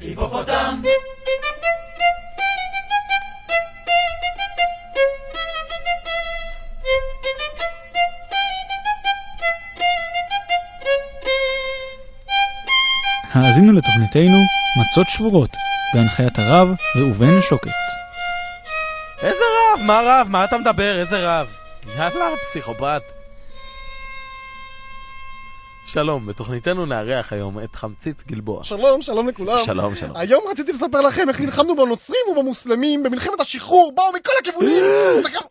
היפופוטם! האזינו לתוכניתנו מצות שבורות, בהנחיית הרב ראובן שוקת. איזה רב? מה רב? מה אתה מדבר? איזה רב? יאללה, פסיכופת. שלום, בתוכניתנו נארח היום את חמצית גלבוע. שלום, שלום לכולם. שלום, שלום. היום רציתי לספר לכם איך נלחמנו בנוצרים ובמוסלמים במלחמת השחרור, באו מכל הכיוונים.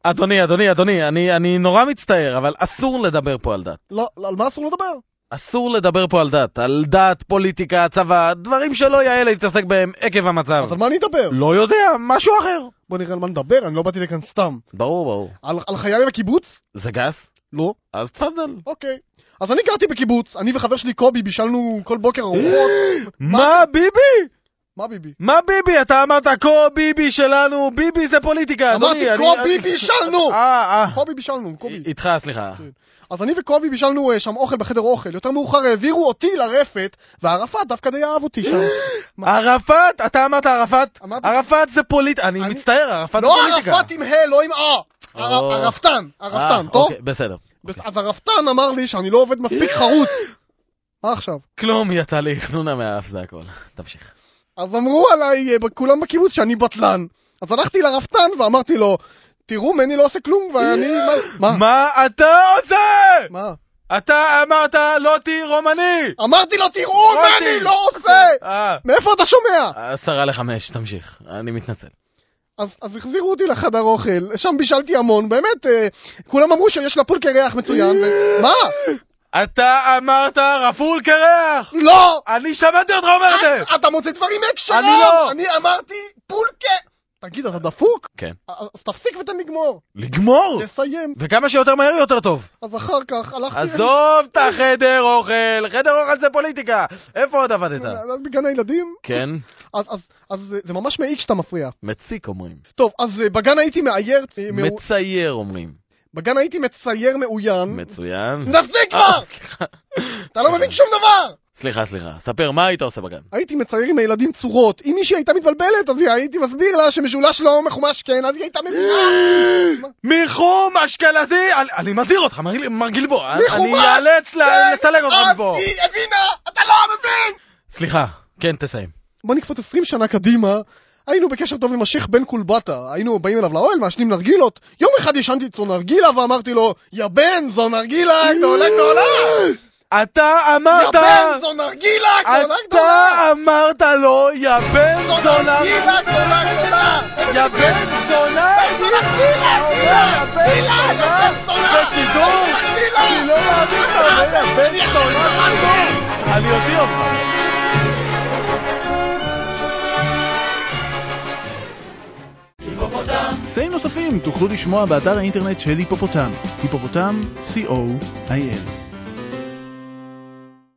אדוני, אדוני, אדוני, אני, אני נורא מצטער, אבל אסור לדבר פה על דת. לא, לא, על מה אסור לדבר? אסור לדבר פה על דת. על דת, פוליטיקה, צבא, דברים שלא יאה להתעסק בהם עקב המצב. אז על מה אני אדבר? לא יודע, משהו אחר. בוא נראה על מה נדבר, אני לא באתי לכאן סתם. ברור, ברור. על על חיילי בקיבוץ? זה גס? לא. אז תפדל. אוקיי. אז אני גרתי בקיבוץ, אני וחבר שלי קובי בישלנו כל בוקר ארוחות. מה, ביבי? מה ביבי? מה ביבי? אתה אמרת כה ביבי שלנו, ביבי זה פוליטיקה, אדוני. אמרתי קובי אני- בישלנו! אה, אה. קובי בישלנו, קובי. איתך, סליחה. אז אני וקובי בישלנו אה, שם אוכל בחדר אוכל. יותר מאוחר העבירו אותי לרפת, וערפאת דווקא די אהב אותי שם. ערפאת? אתה אמרת ערפאת? ערפאת זה פוליטיקה. אני מצטער, ערפאת זה לא פוליטיקה. ערפאת עם ה', לא עם אה. או. הרפתן, הרפתן, אה, טוב? אוקיי, בסדר. בס- אז הרפתן אמר לי שאני לא עובד מספיק חרוץ. מה עכשיו? כלום יצא לי חנונה מהאף, זה הכל. תמשיך. אז אמרו עליי אה, כולם בקיבוץ שאני בטלן. אז הלכתי לרפתן ואמרתי לו, תראו, מני לא עושה כלום ואני... מה? מה? מה אתה עושה? מה? אתה אמרת לא תהי רומני! אמרתי לו, תראו, רותי. מני לא עושה! אה, מאיפה אתה שומע? עשרה לחמש, תמשיך. אני מתנצל. אז, אז החזירו אותי לחדר אוכל, שם בישלתי המון, באמת, אה, כולם אמרו שיש לפולקה ריח מצוין, ו... מה? אתה אמרת רפול קרח! לא! אני שמעתי אותך אומר את זה! אתה- מוצא דברים מהקשרם! אני לא. אני אמרתי פולקה! תגיד, אתה דפוק? כן. אז תפסיק ותן לגמור. לגמור! לסיים. וכמה שיותר מהר יותר טוב. אז אחר כך הלכתי... עזוב את החדר אוכל, חדר אוכל זה פוליטיקה. איפה עוד עבדת? אז בגן הילדים? כן, אז, אז, אז זה- ממש מעיק שאתה מפריע. מציק אומרים. טוב, אז אה, בגן הייתי מאייר... אה, מצייר אומרים. בגן הייתי מצייר מאוין. מצוין. תפסיק אה, כבר! אתה לא מבין שום דבר! סליחה, סליחה. ספר, מה היית עושה בגן? הייתי מצייר עם הילדים צורות. אם מישהי הייתה מתבלבלת, אז הייתי מסביר לה שמשולש לא מחומש כן, אז היא הייתה מבינה. מיחום אשכנזי! אני- מזהיר אותך, מר- גלבוע. אני! אאלץ ל- כן, אותך אז מפה. היא הבינה! אתה לא מבין! סליחה, כן, תסיים. בוא נקפוץ 20 שנה קדימה. היינו בקשר טוב עם השייח בן קולבטה, היינו באים אליו לאוהל, מעשנים נרגילות. יום אחד ישנתי אצלו נרגילה ואמרתי לו, יא בן, זו נרגילה גדולה גדולה! אתה יא אמרת... בן, זו נרגילה גדולה גדולה! אתה אמרת לו, יא בן זו זונה... נרגילה גדולה גדולה! יא בן זונה! זו נרגילה! יא בן זונה! בשידור! אני לא מאמין אומר יא בן זונה! אני אוציא אותך. תאים נוספים תוכלו לשמוע באתר האינטרנט של היפופוטם, היפופוטם, co.il.